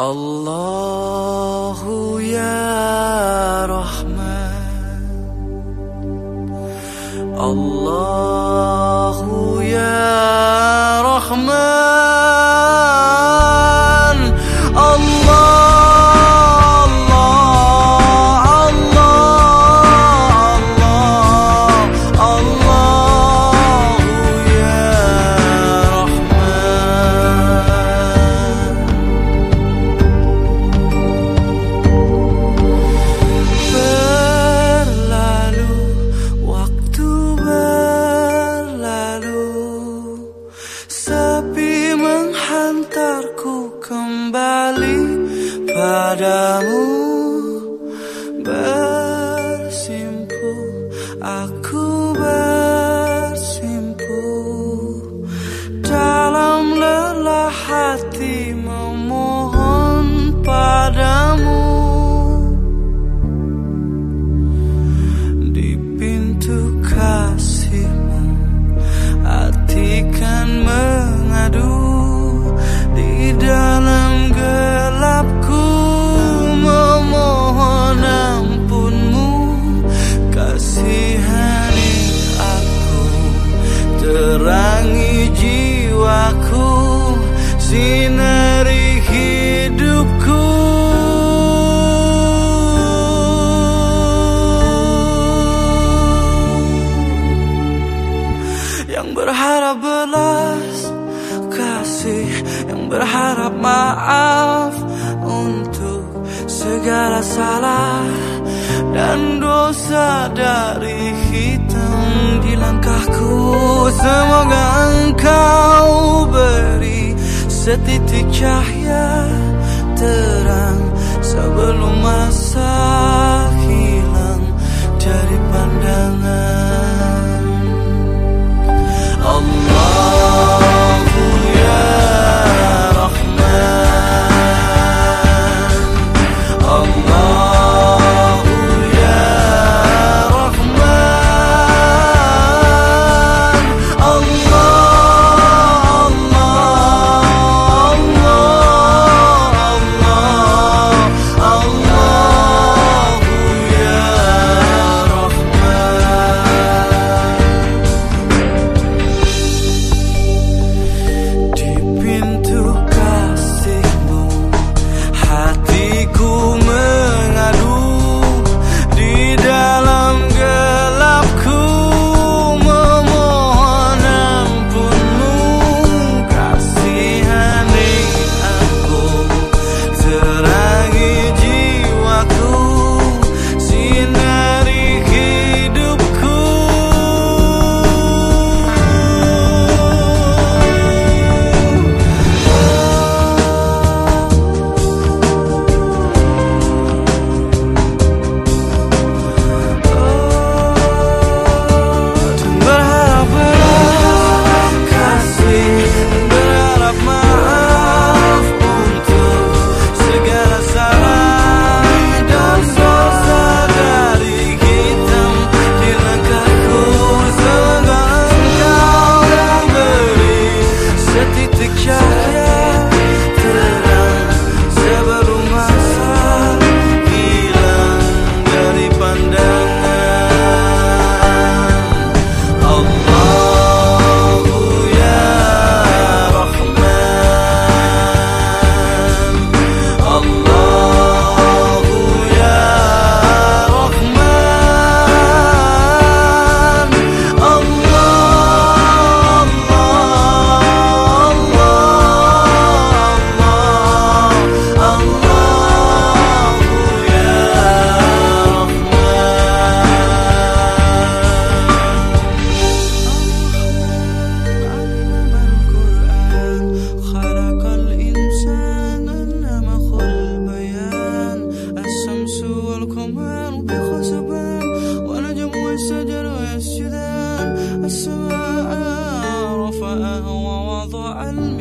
الله يا رحمن الله يا padamu. Bersimpu berharap belas kasih Yang berharap maaf untuk segala salah dan dosa dari hitam di langkahku. Semoga engkau beri setitik cahaya terang sebelum masa hilang dari pandangan والقمر بحسبان ونجم والشجر يسجدان السماء رفعه ووضع الميزان